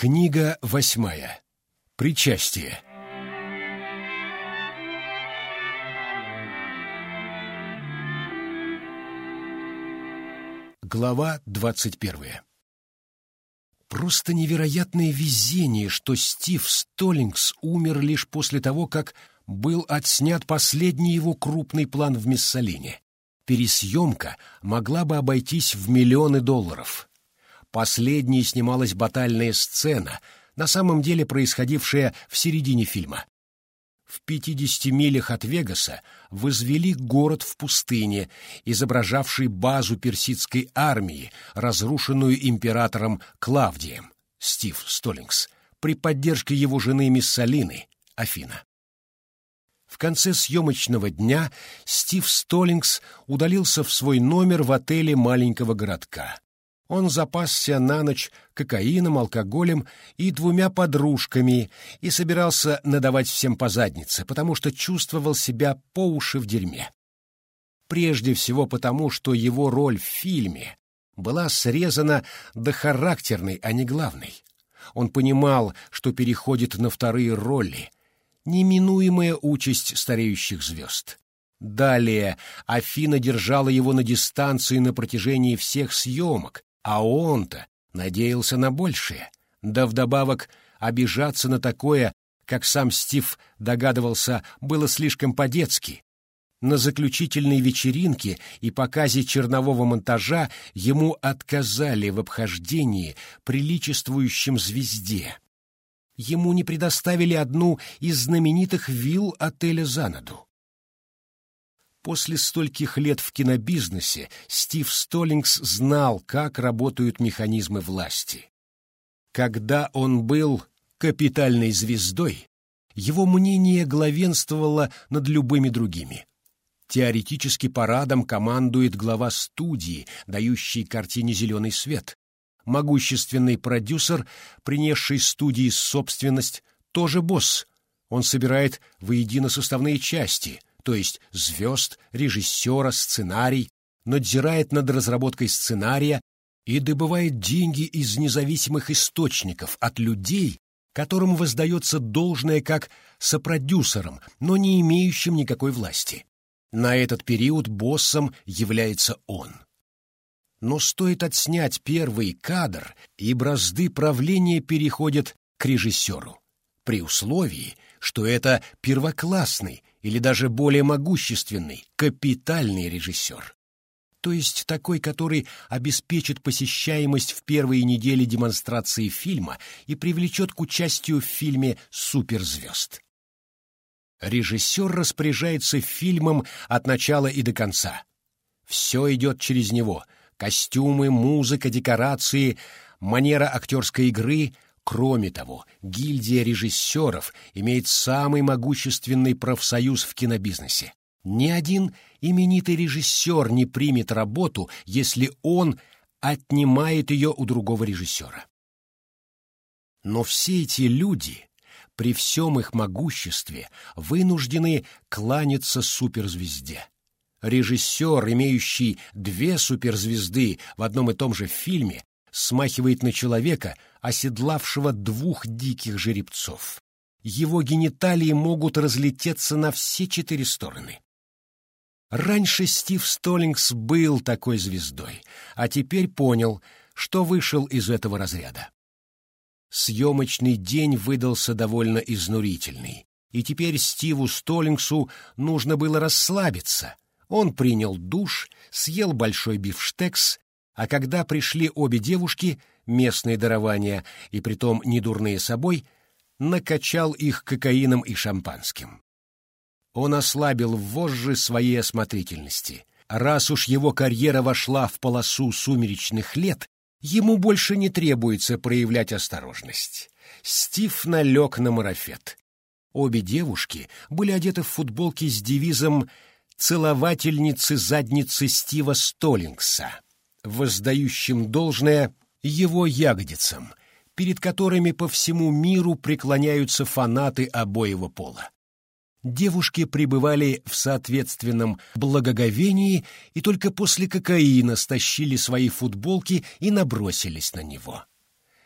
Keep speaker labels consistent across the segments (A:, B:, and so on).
A: Книга восьмая. Причастие. Глава двадцать первая. Просто невероятное везение, что Стив Столлингс умер лишь после того, как был отснят последний его крупный план в Миссалине. Пересъемка могла бы обойтись в миллионы долларов. Последней снималась батальная сцена, на самом деле происходившая в середине фильма. В 50 милях от Вегаса возвели город в пустыне, изображавший базу персидской армии, разрушенную императором Клавдием, Стив Столлингс, при поддержке его жены Миссалины, Афина. В конце съемочного дня Стив Столлингс удалился в свой номер в отеле маленького городка. Он запасся на ночь кокаином, алкоголем и двумя подружками и собирался надавать всем по заднице, потому что чувствовал себя по уши в дерьме. Прежде всего потому, что его роль в фильме была срезана до характерной, а не главной. Он понимал, что переходит на вторые роли, неминуемая участь стареющих звезд. Далее Афина держала его на дистанции на протяжении всех съемок, а он-то надеялся на большее, да вдобавок обижаться на такое, как сам Стив догадывался, было слишком по-детски. На заключительной вечеринке и показе чернового монтажа ему отказали в обхождении, приличествующем звезде. Ему не предоставили одну из знаменитых вилл отеля «Занаду». После стольких лет в кинобизнесе Стив Столлингс знал, как работают механизмы власти. Когда он был капитальной звездой, его мнение главенствовало над любыми другими. Теоретически парадом командует глава студии, дающий картине зеленый свет. Могущественный продюсер, принесший студии собственность, тоже босс. Он собирает воедино составные части — то есть звезд, режиссера, сценарий, надзирает над разработкой сценария и добывает деньги из независимых источников от людей, которым воздается должное как сопродюсерам, но не имеющим никакой власти. На этот период боссом является он. Но стоит отснять первый кадр, и бразды правления переходят к режиссеру, при условии, что это первоклассный, или даже более могущественный, капитальный режиссер. То есть такой, который обеспечит посещаемость в первые недели демонстрации фильма и привлечет к участию в фильме суперзвезд. Режиссер распоряжается фильмом от начала и до конца. Все идет через него — костюмы, музыка, декорации, манера актерской игры — Кроме того, гильдия режиссеров имеет самый могущественный профсоюз в кинобизнесе. Ни один именитый режиссер не примет работу, если он отнимает ее у другого режиссера. Но все эти люди, при всем их могуществе, вынуждены кланяться суперзвезде. Режиссер, имеющий две суперзвезды в одном и том же фильме, смахивает на человека, оседлавшего двух диких жеребцов. Его гениталии могут разлететься на все четыре стороны. Раньше Стив Столлингс был такой звездой, а теперь понял, что вышел из этого разряда. Съемочный день выдался довольно изнурительный, и теперь Стиву Столлингсу нужно было расслабиться. Он принял душ, съел большой бифштекс а когда пришли обе девушки, местные дарования, и притом недурные собой, накачал их кокаином и шампанским. Он ослабил вожжи своей осмотрительности. Раз уж его карьера вошла в полосу сумеречных лет, ему больше не требуется проявлять осторожность. Стив налег на марафет. Обе девушки были одеты в футболки с девизом «Целовательницы задницы Стива Столлингса» воздающим должное его ягодицам, перед которыми по всему миру преклоняются фанаты обоего пола. Девушки пребывали в соответственном благоговении и только после кокаина стащили свои футболки и набросились на него.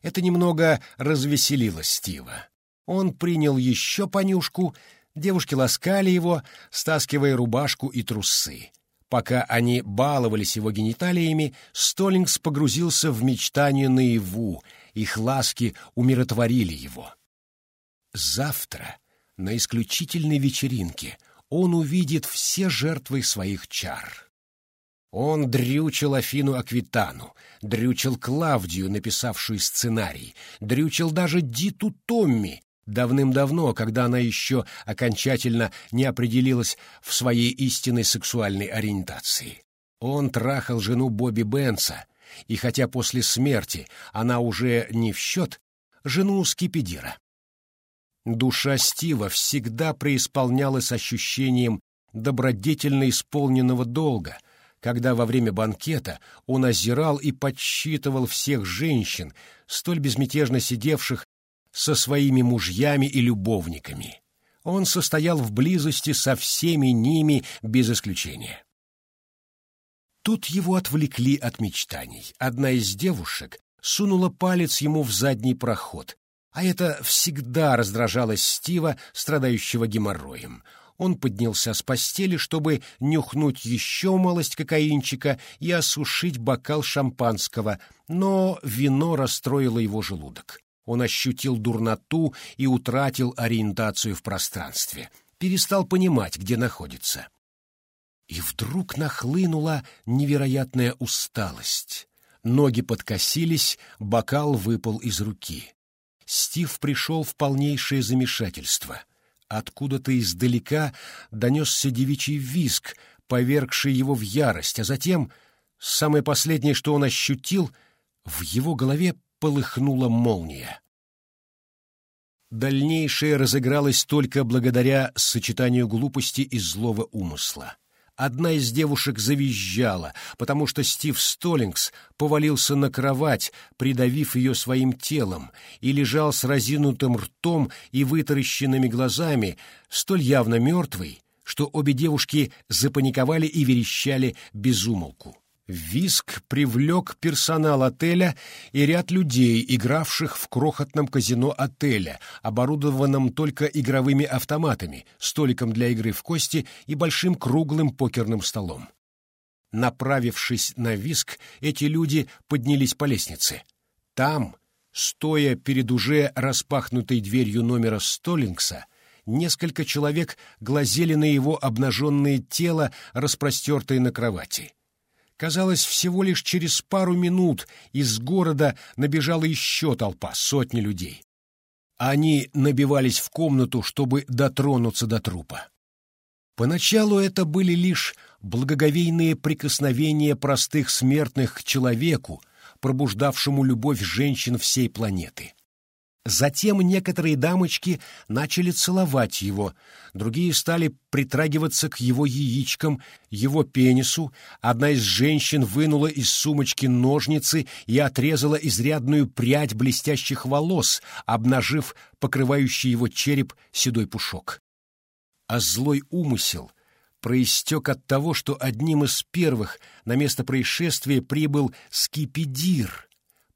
A: Это немного развеселило Стива. Он принял еще понюшку, девушки ласкали его, стаскивая рубашку и трусы. Пока они баловались его гениталиями, Столлингс погрузился в мечтание наяву, их ласки умиротворили его. Завтра, на исключительной вечеринке, он увидит все жертвы своих чар. Он дрючил Афину Аквитану, дрючил Клавдию, написавшую сценарий, дрючил даже Диту Томми, давным-давно, когда она еще окончательно не определилась в своей истинной сексуальной ориентации. Он трахал жену Бобби Бенса, и хотя после смерти она уже не в счет, жену Скипидира. Душа Стива всегда преисполнялась ощущением добродетельно исполненного долга, когда во время банкета он озирал и подсчитывал всех женщин, столь безмятежно сидевших со своими мужьями и любовниками. Он состоял в близости со всеми ними без исключения. Тут его отвлекли от мечтаний. Одна из девушек сунула палец ему в задний проход, а это всегда раздражало Стива, страдающего геморроем. Он поднялся с постели, чтобы нюхнуть еще малость кокаинчика и осушить бокал шампанского, но вино расстроило его желудок. Он ощутил дурноту и утратил ориентацию в пространстве, перестал понимать, где находится. И вдруг нахлынула невероятная усталость. Ноги подкосились, бокал выпал из руки. Стив пришел в полнейшее замешательство. Откуда-то издалека донесся девичий визг, повергший его в ярость, а затем, самое последнее, что он ощутил, в его голове полыхнула молния. Дальнейшее разыгралось только благодаря сочетанию глупости и злого умысла. Одна из девушек завизжала, потому что Стив Столлингс повалился на кровать, придавив ее своим телом, и лежал с разинутым ртом и вытаращенными глазами, столь явно мертвый, что обе девушки запаниковали и верещали безумолку. Виск привлек персонал отеля и ряд людей, игравших в крохотном казино отеля, оборудованном только игровыми автоматами, столиком для игры в кости и большим круглым покерным столом. Направившись на виск, эти люди поднялись по лестнице. Там, стоя перед уже распахнутой дверью номера Столлингса, несколько человек глазели на его обнаженное тело, распростертое на кровати. Казалось, всего лишь через пару минут из города набежала еще толпа, сотни людей. Они набивались в комнату, чтобы дотронуться до трупа. Поначалу это были лишь благоговейные прикосновения простых смертных к человеку, пробуждавшему любовь женщин всей планеты. Затем некоторые дамочки начали целовать его, другие стали притрагиваться к его яичкам, его пенису, одна из женщин вынула из сумочки ножницы и отрезала изрядную прядь блестящих волос, обнажив покрывающий его череп седой пушок. А злой умысел проистек от того, что одним из первых на место происшествия прибыл скипидир —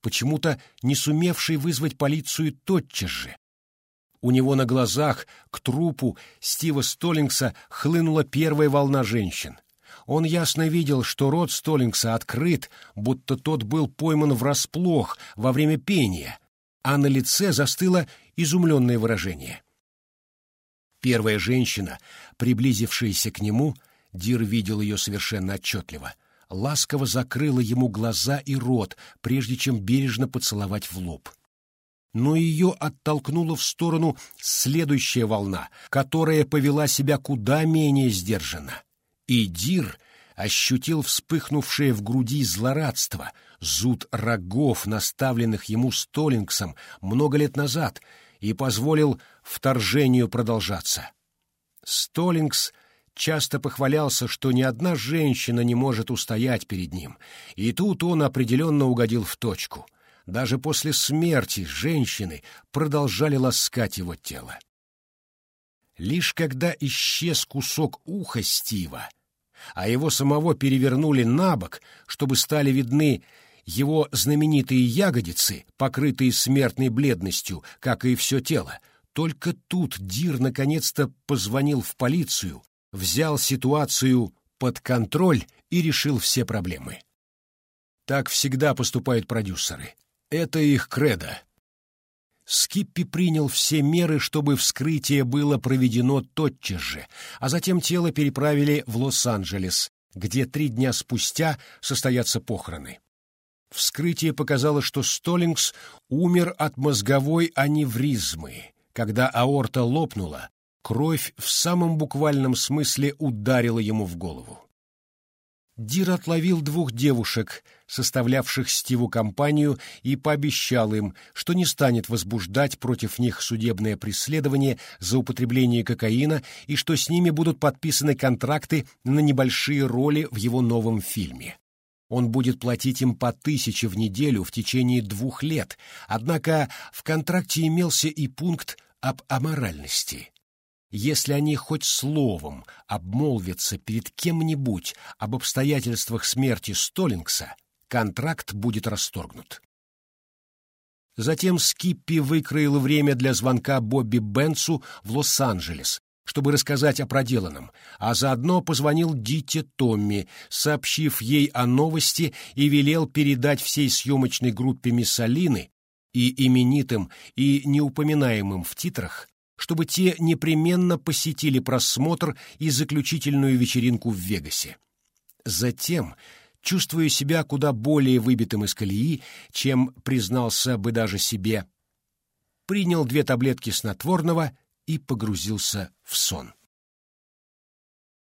A: почему-то не сумевший вызвать полицию тотчас же. У него на глазах к трупу Стива Столлингса хлынула первая волна женщин. Он ясно видел, что рот Столлингса открыт, будто тот был пойман врасплох во время пения, а на лице застыло изумленное выражение. Первая женщина, приблизившаяся к нему, Дир видел ее совершенно отчетливо, ласково закрыла ему глаза и рот, прежде чем бережно поцеловать в лоб. Но ее оттолкнула в сторону следующая волна, которая повела себя куда менее сдержанно. И Дир ощутил вспыхнувшее в груди злорадство, зуд рогов, наставленных ему Столлингсом много лет назад, и позволил вторжению продолжаться. Столлингс часто похвалялся, что ни одна женщина не может устоять перед ним, и тут он определенно угодил в точку. Даже после смерти женщины продолжали ласкать его тело. Лишь когда исчез кусок уха Стива, а его самого перевернули на бок, чтобы стали видны его знаменитые ягодицы, покрытые смертной бледностью, как и все тело. Только тут Дир наконец-то позвонил в полицию, взял ситуацию под контроль и решил все проблемы. Так всегда поступают продюсеры. Это их кредо. Скиппи принял все меры, чтобы вскрытие было проведено тотчас же, а затем тело переправили в Лос-Анджелес, где три дня спустя состоятся похороны. Вскрытие показало, что Столлингс умер от мозговой аневризмы. Когда аорта лопнула, кровь в самом буквальном смысле ударила ему в голову. Дир отловил двух девушек, составлявших Стиву компанию, и пообещал им, что не станет возбуждать против них судебное преследование за употребление кокаина и что с ними будут подписаны контракты на небольшие роли в его новом фильме. Он будет платить им по тысяче в неделю в течение двух лет, однако в контракте имелся и пункт об аморальности. Если они хоть словом обмолвятся перед кем-нибудь об обстоятельствах смерти Столлингса, контракт будет расторгнут. Затем Скиппи выкроил время для звонка Бобби Бенцу в Лос-Анджелес, чтобы рассказать о проделанном, а заодно позвонил Дите Томми, сообщив ей о новости и велел передать всей съемочной группе Миссалины и именитым, и неупоминаемым в титрах чтобы те непременно посетили просмотр и заключительную вечеринку в Вегасе. Затем, чувствуя себя куда более выбитым из колеи, чем признался бы даже себе, принял две таблетки снотворного и погрузился в сон.